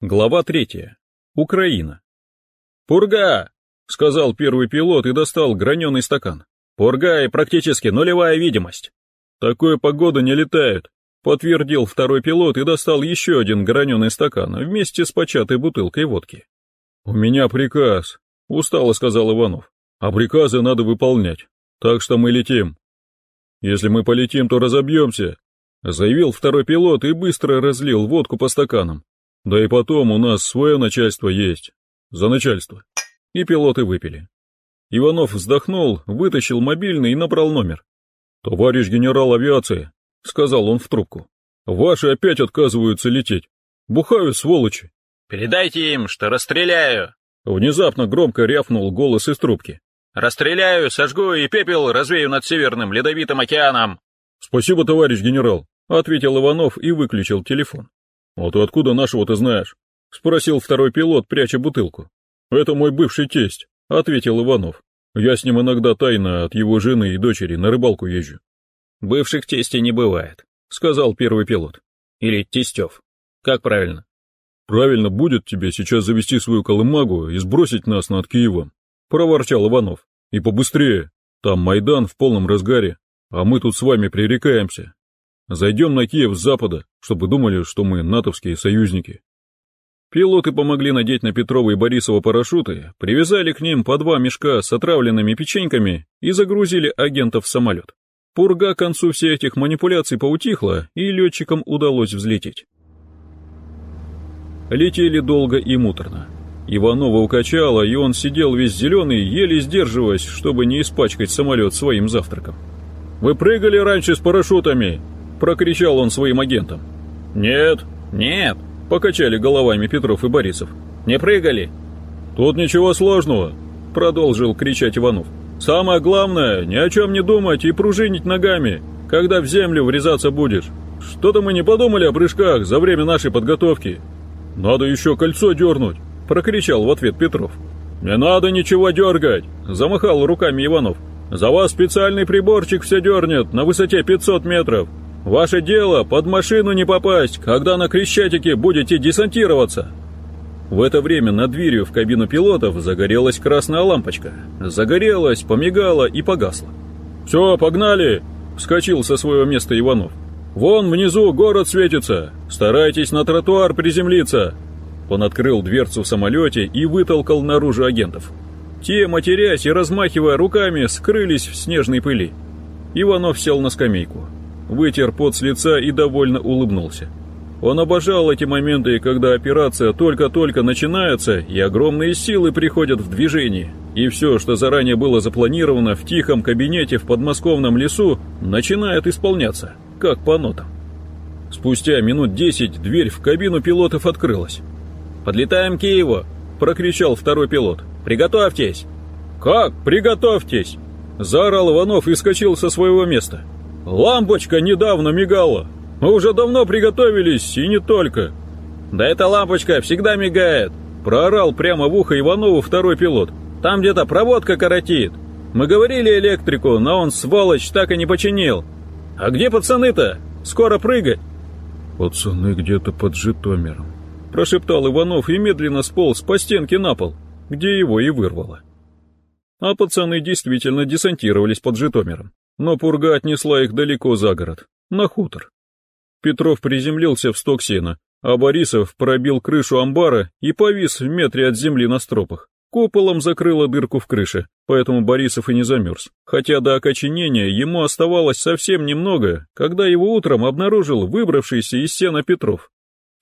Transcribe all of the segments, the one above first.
Глава третья. Украина. «Пурга!» — сказал первый пилот и достал граненый стакан. «Пурга и практически нулевая видимость». «Такой погода не летают», — подтвердил второй пилот и достал еще один граненый стакан вместе с початой бутылкой водки. «У меня приказ», — устало сказал Иванов. «А приказы надо выполнять, так что мы летим». «Если мы полетим, то разобьемся», — заявил второй пилот и быстро разлил водку по стаканам. Да и потом у нас свое начальство есть. За начальство. И пилоты выпили. Иванов вздохнул, вытащил мобильный и набрал номер. «Товарищ генерал авиации», — сказал он в трубку, — «ваши опять отказываются лететь. Бухают сволочи». «Передайте им, что расстреляю!» Внезапно громко рявкнул голос из трубки. «Расстреляю, сожгу и пепел развею над Северным Ледовитым океаном!» «Спасибо, товарищ генерал», — ответил Иванов и выключил телефон. «А ты откуда нашего-то знаешь?» — спросил второй пилот, пряча бутылку. «Это мой бывший тесть», — ответил Иванов. «Я с ним иногда тайно от его жены и дочери на рыбалку езжу». «Бывших тестей не бывает», — сказал первый пилот. «Или тестев. Как правильно?» «Правильно будет тебе сейчас завести свою колымагу и сбросить нас над Киевом», — проворчал Иванов. «И побыстрее. Там Майдан в полном разгаре, а мы тут с вами пререкаемся. Зайдем на Киев с запада, чтобы думали, что мы натовские союзники. Пилоты помогли надеть на Петрова и Борисова парашюты, привязали к ним по два мешка с отравленными печеньками и загрузили агентов в самолет. Пурга к концу всех этих манипуляций поутихла, и летчикам удалось взлететь. Летели долго и муторно. Иванова укачало, и он сидел весь зеленый, еле сдерживаясь, чтобы не испачкать самолет своим завтраком. «Вы прыгали раньше с парашютами?» Прокричал он своим агентам. «Нет, нет», — покачали головами Петров и Борисов. «Не прыгали». «Тут ничего сложного», — продолжил кричать Иванов. «Самое главное, ни о чем не думать и пружинить ногами, когда в землю врезаться будешь. Что-то мы не подумали о прыжках за время нашей подготовки. Надо еще кольцо дернуть», — прокричал в ответ Петров. «Не надо ничего дергать», — замахал руками Иванов. «За вас специальный приборчик все дернет на высоте 500 метров. Ваше дело под машину не попасть, когда на Крещатике будете десантироваться. В это время над дверью в кабину пилотов загорелась красная лампочка. Загорелась, помигала и погасла. «Все, погнали!» — вскочил со своего места Иванов. «Вон внизу город светится! Старайтесь на тротуар приземлиться!» Он открыл дверцу в самолете и вытолкал наружу агентов. Те, матерясь и размахивая руками, скрылись в снежной пыли. Иванов сел на скамейку вытер пот с лица и довольно улыбнулся. Он обожал эти моменты, когда операция только-только начинается, и огромные силы приходят в движение, и все, что заранее было запланировано в тихом кабинете в подмосковном лесу, начинает исполняться, как по нотам. Спустя минут десять дверь в кабину пилотов открылась. «Подлетаем к Киеву!» – прокричал второй пилот. «Приготовьтесь!» «Как? Приготовьтесь!» – заорал Иванов и скочил со своего места. Лампочка недавно мигала. Мы уже давно приготовились, и не только. Да эта лампочка всегда мигает, проорал прямо в ухо Иванову второй пилот. Там где-то проводка коротит. Мы говорили электрику, но он, сволочь, так и не починил. А где пацаны-то? Скоро прыгать. Пацаны где-то под Житомиром. Прошептал Иванов и медленно сполз по стенке на пол, где его и вырвало. А пацаны действительно десантировались под Житомиром но пурга отнесла их далеко за город, на хутор. Петров приземлился в сток сена, а Борисов пробил крышу амбара и повис в метре от земли на стропах. Куполом закрыло дырку в крыше, поэтому Борисов и не замерз. Хотя до окоченения ему оставалось совсем немного, когда его утром обнаружил выбравшийся из сена Петров.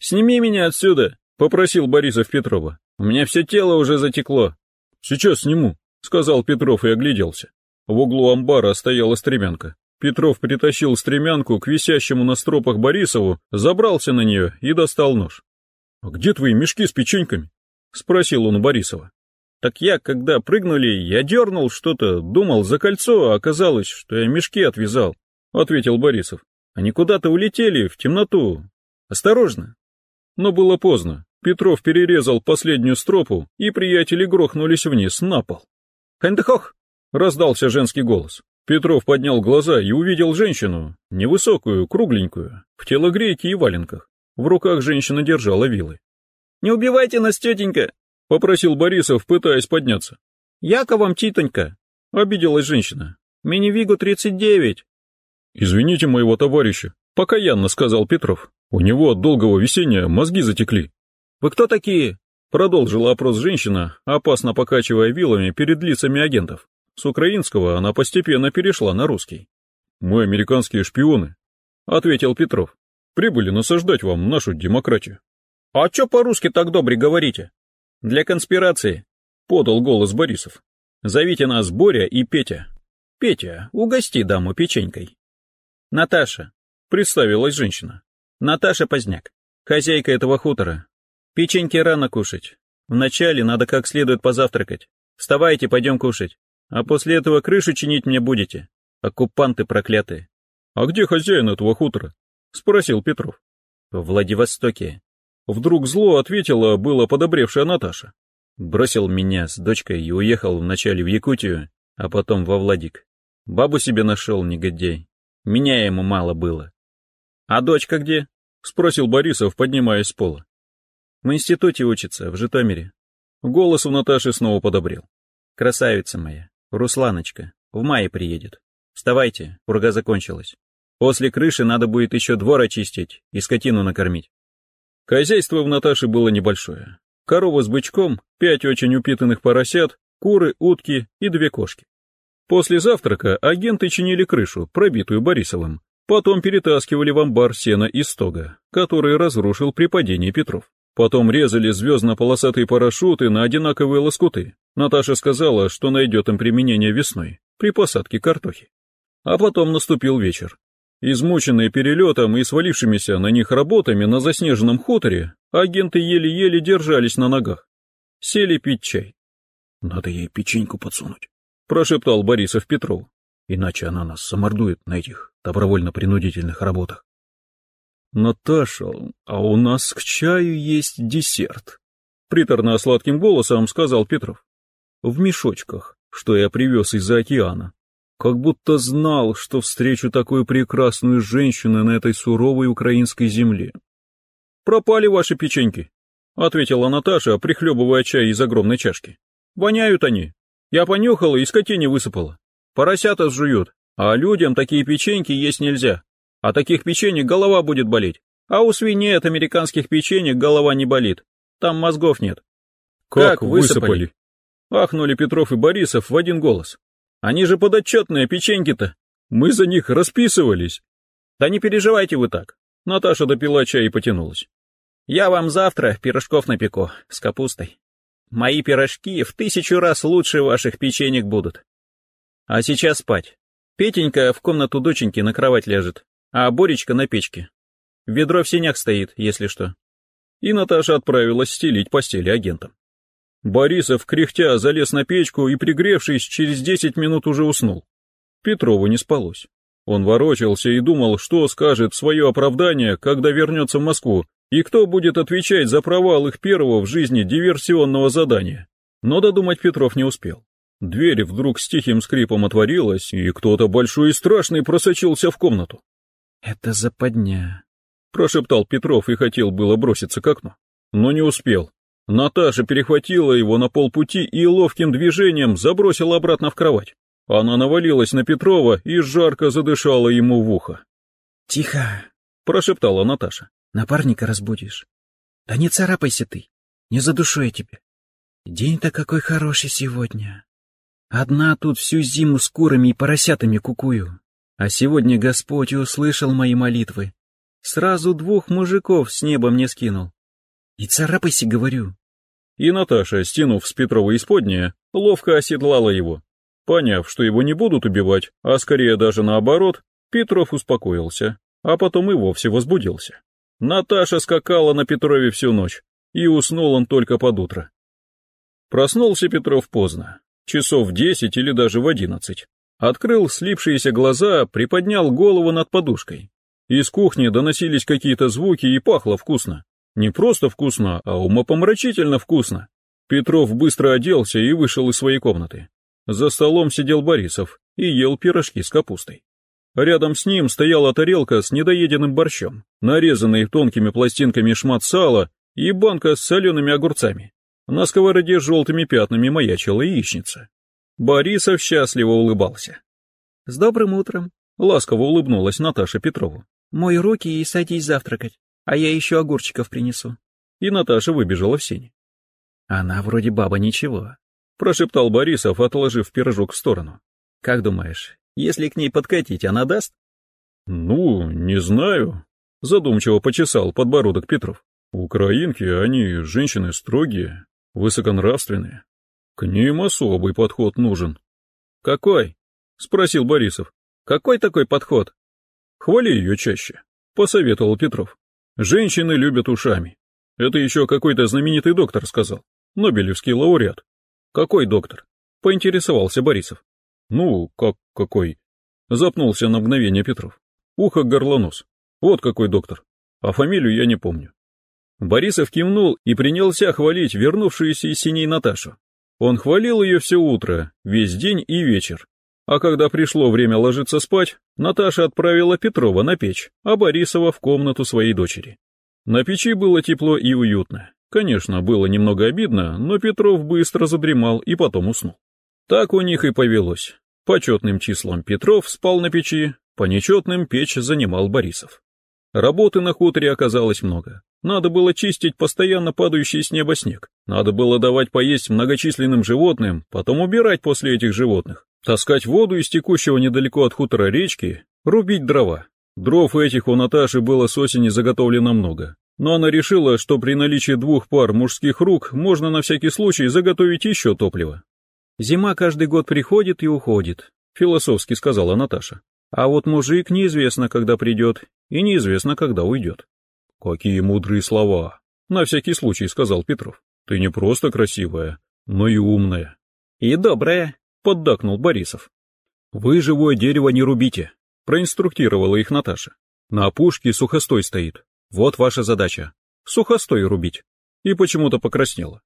«Сними меня отсюда!» — попросил Борисов Петрова. «У меня все тело уже затекло». «Сейчас сниму», — сказал Петров и огляделся. В углу амбара стояла стремянка. Петров притащил стремянку к висящему на стропах Борисову, забрался на нее и достал нож. «А где твои мешки с печеньками?» — спросил он у Борисова. «Так я, когда прыгнули, я дернул что-то, думал за кольцо, а оказалось, что я мешки отвязал», — ответил Борисов. «Они куда-то улетели, в темноту. Осторожно!» Но было поздно. Петров перерезал последнюю стропу, и приятели грохнулись вниз на пол. «Хэндхох!» Раздался женский голос. Петров поднял глаза и увидел женщину, невысокую, кругленькую, в телогрейке и валенках. В руках женщина держала вилы. Не убивайте нас, тетенька!» — попросил Борисов, пытаясь подняться. «Яко вам, титонька!» — обиделась женщина. «Мини-Вигу 39!» «Извините моего товарища», — покаянно сказал Петров. «У него от долгого весенния мозги затекли». «Вы кто такие?» — продолжила опрос женщина, опасно покачивая вилами перед лицами агентов. С украинского она постепенно перешла на русский. «Мы американские шпионы», — ответил Петров. «Прибыли насаждать вам нашу демократию». «А чё по-русски так добре говорите?» «Для конспирации», — подал голос Борисов. «Зовите нас Боря и Петя. Петя, угости даму печенькой». «Наташа», — представилась женщина. «Наташа Поздняк, хозяйка этого хутора. Печеньки рано кушать. Вначале надо как следует позавтракать. Вставайте, пойдем кушать. А после этого крышу чинить мне будете. Оккупанты проклятые». «А где хозяин этого хутора?» — спросил Петров. «В Владивостоке». Вдруг зло ответила было подобревшая Наташа. Бросил меня с дочкой и уехал вначале в Якутию, а потом во Владик. Бабу себе нашел, негодяй. Меня ему мало было. «А дочка где?» — спросил Борисов, поднимаясь с пола. «В институте учится, в Житомире». Голос у Наташи снова подобрел. «Красавица моя, Русланочка, в мае приедет. Вставайте, пурга закончилась. После крыши надо будет еще двор очистить и скотину накормить». Хозяйство в Наташе было небольшое. Корова с бычком, пять очень упитанных поросят, куры, утки и две кошки. После завтрака агенты чинили крышу, пробитую Борисовым. Потом перетаскивали в амбар сено из стога, который разрушил при падении Петров. Потом резали звездно-полосатые парашюты на одинаковые лоскуты. Наташа сказала, что найдет им применение весной, при посадке картохи. А потом наступил вечер. Измученные перелетом и свалившимися на них работами на заснеженном хуторе, агенты еле-еле держались на ногах. Сели пить чай. «Надо ей печеньку подсунуть», — прошептал Борисов Петрову. «Иначе она нас замордует на этих добровольно-принудительных работах». «Наташа, а у нас к чаю есть десерт», — приторно-сладким голосом сказал Петров. «В мешочках, что я привез из-за океана. Как будто знал, что встречу такую прекрасную женщину на этой суровой украинской земле». «Пропали ваши печеньки», — ответила Наташа, прихлебывая чай из огромной чашки. «Воняют они. Я понюхала и скотине высыпала. Поросята сжуют, а людям такие печеньки есть нельзя. А таких печенек голова будет болеть. А у свиней от американских печенек голова не болит. Там мозгов нет. Как, как высыпали? Ахнули Петров и Борисов в один голос. Они же подотчетные печеньки-то. Мы за них расписывались. Да не переживайте вы так. Наташа допила чай и потянулась. Я вам завтра пирожков напеку с капустой. Мои пирожки в тысячу раз лучше ваших печенек будут. А сейчас спать. Петенька в комнату доченьки на кровать ляжет, а Боречка на печке. Ведро в сенях стоит, если что. И Наташа отправилась стелить постели агентам. Борисов, кряхтя, залез на печку и, пригревшись, через десять минут уже уснул. Петрову не спалось. Он ворочался и думал, что скажет в свое оправдание, когда вернется в Москву, и кто будет отвечать за провал их первого в жизни диверсионного задания? Но додумать Петров не успел. Дверь вдруг с тихим скрипом отворилась, и кто-то большой и страшный просочился в комнату. «Это западня», — прошептал Петров и хотел было броситься к окну, но не успел. Наташа перехватила его на полпути и ловким движением забросила обратно в кровать. Она навалилась на Петрова и жарко задышала ему в ухо. «Тихо!» — прошептала Наташа. Напарника разбудишь. Да не царапайся ты, не за душой тебе. День-то какой хороший сегодня. Одна тут всю зиму с курами и поросятами кукую. А сегодня Господь услышал мои молитвы. Сразу двух мужиков с неба мне скинул. И царапайся, говорю. И Наташа, стянув с Петрова исподнее, ловко оседлала его. Поняв, что его не будут убивать, а скорее даже наоборот, Петров успокоился, а потом и вовсе возбудился. Наташа скакала на Петрове всю ночь, и уснул он только под утро. Проснулся Петров поздно, часов в десять или даже в одиннадцать. Открыл слипшиеся глаза, приподнял голову над подушкой. Из кухни доносились какие-то звуки и пахло вкусно. Не просто вкусно, а умопомрачительно вкусно. Петров быстро оделся и вышел из своей комнаты. За столом сидел Борисов и ел пирожки с капустой. Рядом с ним стояла тарелка с недоеденным борщом, нарезанный тонкими пластинками шмат сала и банка с солеными огурцами. На сковороде с желтыми пятнами маячила яичница. Борисов счастливо улыбался. «С добрым утром!» — ласково улыбнулась Наташа Петрову. «Мой руки и садись завтракать, а я еще огурчиков принесу». И Наташа выбежала в сень. «Она вроде баба ничего», — прошептал Борисов, отложив пирожок в сторону. «Как думаешь, если к ней подкатить, она даст?» «Ну, не знаю», — задумчиво почесал подбородок Петров. «Украинки, они женщины строгие, высоконравственные. К ним особый подход нужен». «Какой?» — спросил Борисов. «Какой такой подход?» «Хвали ее чаще», — посоветовал Петров. «Женщины любят ушами. Это еще какой-то знаменитый доктор сказал, Нобелевский лауреат». «Какой доктор?» — поинтересовался Борисов. «Ну, как какой?» — запнулся на мгновение Петров. «Ухо-горлонос. Вот какой доктор. А фамилию я не помню». Борисов кивнул и принялся хвалить вернувшуюся из синей Наташу. Он хвалил ее все утро, весь день и вечер. А когда пришло время ложиться спать, Наташа отправила Петрова на печь, а Борисова в комнату своей дочери. На печи было тепло и уютно. Конечно, было немного обидно, но Петров быстро задремал и потом уснул. Так у них и повелось. Почетным числом Петров спал на печи, по нечетным печь занимал Борисов. Работы на хуторе оказалось много. Надо было чистить постоянно падающий с неба снег. Надо было давать поесть многочисленным животным, потом убирать после этих животных. Таскать воду из текущего недалеко от хутора речки, рубить дрова. Дров этих у Наташи было с осени заготовлено много. Но она решила, что при наличии двух пар мужских рук можно на всякий случай заготовить еще топливо. «Зима каждый год приходит и уходит», — философски сказала Наташа. «А вот мужик неизвестно, когда придет, и неизвестно, когда уйдет». «Какие мудрые слова!» — на всякий случай сказал Петров. «Ты не просто красивая, но и умная». «И добрая», — поддакнул Борисов. «Вы живое дерево не рубите», — проинструктировала их Наташа. «На опушке сухостой стоит. Вот ваша задача. Сухостой рубить. И почему-то покраснела.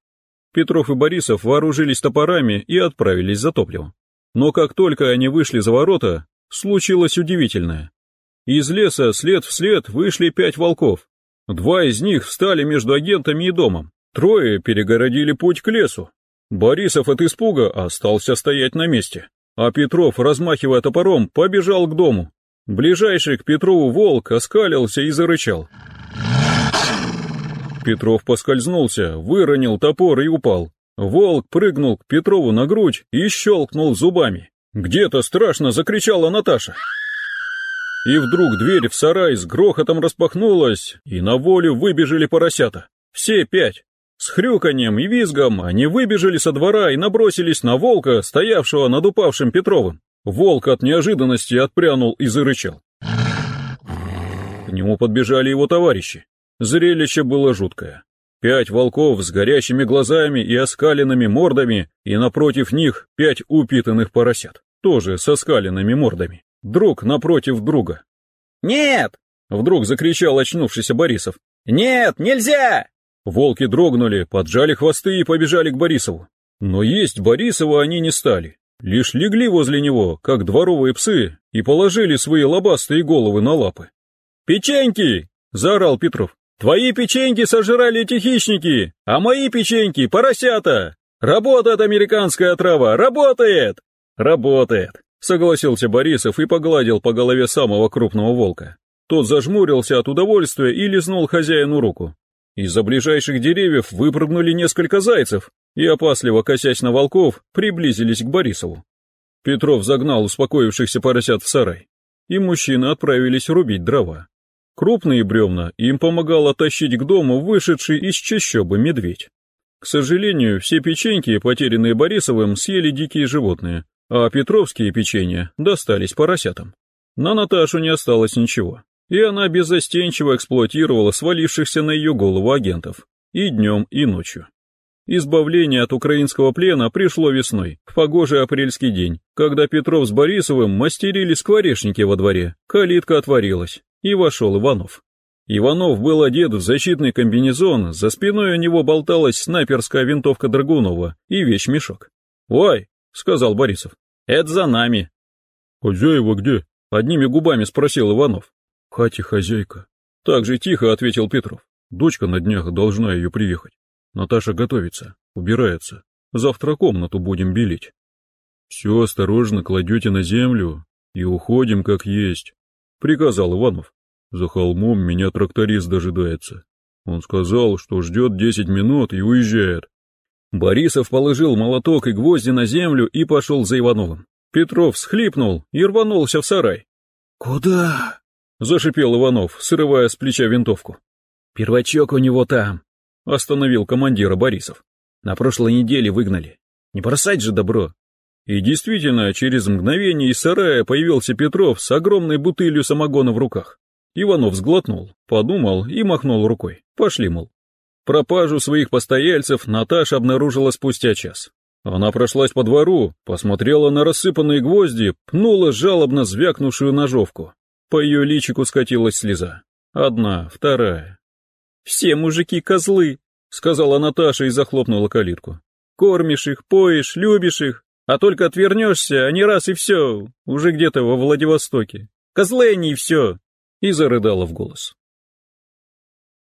Петров и Борисов вооружились топорами и отправились за топливом. Но как только они вышли за ворота, случилось удивительное. Из леса след в след вышли пять волков. Два из них встали между агентами и домом. Трое перегородили путь к лесу. Борисов от испуга остался стоять на месте, а Петров, размахивая топором, побежал к дому. Ближайший к Петрову волк оскалился и зарычал. Петров поскользнулся, выронил топор и упал. Волк прыгнул к Петрову на грудь и щелкнул зубами. Где-то страшно закричала Наташа. И вдруг дверь в сарай с грохотом распахнулась, и на волю выбежали поросята. Все пять. С хрюканьем и визгом они выбежали со двора и набросились на волка, стоявшего над упавшим Петровым. Волк от неожиданности отпрянул и зарычал. К нему подбежали его товарищи. Зрелище было жуткое. Пять волков с горящими глазами и оскаленными мордами, и напротив них пять упитанных поросят, тоже со скаленными мордами, друг напротив друга. «Нет!» — вдруг закричал очнувшийся Борисов. «Нет, нельзя!» Волки дрогнули, поджали хвосты и побежали к Борисову. Но есть Борисова они не стали, лишь легли возле него, как дворовые псы, и положили свои лобастые головы на лапы. «Печеньки!» — заорал Петров. Твои печеньки сожрали эти хищники, а мои печеньки — поросята. Работает американская трава, работает! Работает, согласился Борисов и погладил по голове самого крупного волка. Тот зажмурился от удовольствия и лизнул хозяину руку. Из-за ближайших деревьев выпрыгнули несколько зайцев и, опасливо косясь на волков, приблизились к Борисову. Петров загнал успокоившихся поросят в сарай, и мужчины отправились рубить дрова. Крупные бревна им помогал оттащить к дому вышедший из чащобы медведь. К сожалению, все печеньки, потерянные Борисовым, съели дикие животные, а петровские печенья достались поросятам. На Наташу не осталось ничего, и она беззастенчиво эксплуатировала свалившихся на ее голову агентов, и днем, и ночью. Избавление от украинского плена пришло весной, в погожий апрельский день, когда Петров с Борисовым мастерили скворечники во дворе, калитка отворилась, и вошел Иванов. Иванов был одет в защитный комбинезон, за спиной у него болталась снайперская винтовка Драгунова и вещмешок. «Ой!» — сказал Борисов. «Это за нами!» «Хозяева где?» — одними губами спросил Иванов. «В хате хозяйка». Так же тихо ответил Петров. Дочка на днях должна ее приехать. Наташа готовится, убирается. Завтра комнату будем белить. Все осторожно кладете на землю и уходим как есть, приказал Иванов. За холмом меня тракторист дожидается. Он сказал, что ждет десять минут и уезжает. Борисов положил молоток и гвозди на землю и пошел за Ивановым. Петров схлипнул и рванулся в сарай. «Куда?» — зашипел Иванов, срывая с плеча винтовку. «Первачок у него там», — остановил командира Борисов. «На прошлой неделе выгнали. Не бросать же добро». И действительно, через мгновение из сарая появился Петров с огромной бутылью самогона в руках. Иванов сглотнул, подумал и махнул рукой. Пошли, мол. Пропажу своих постояльцев Наташа обнаружила спустя час. Она прошлась по двору, посмотрела на рассыпанные гвозди, пнула жалобно звякнувшую ножовку. По ее личику скатилась слеза. Одна, вторая. «Все мужики козлы», — сказала Наташа и захлопнула калитку. «Кормишь их, поешь, любишь их, а только отвернешься, а не раз и все, уже где-то во Владивостоке. Козлы они и все и зарыдала в голос.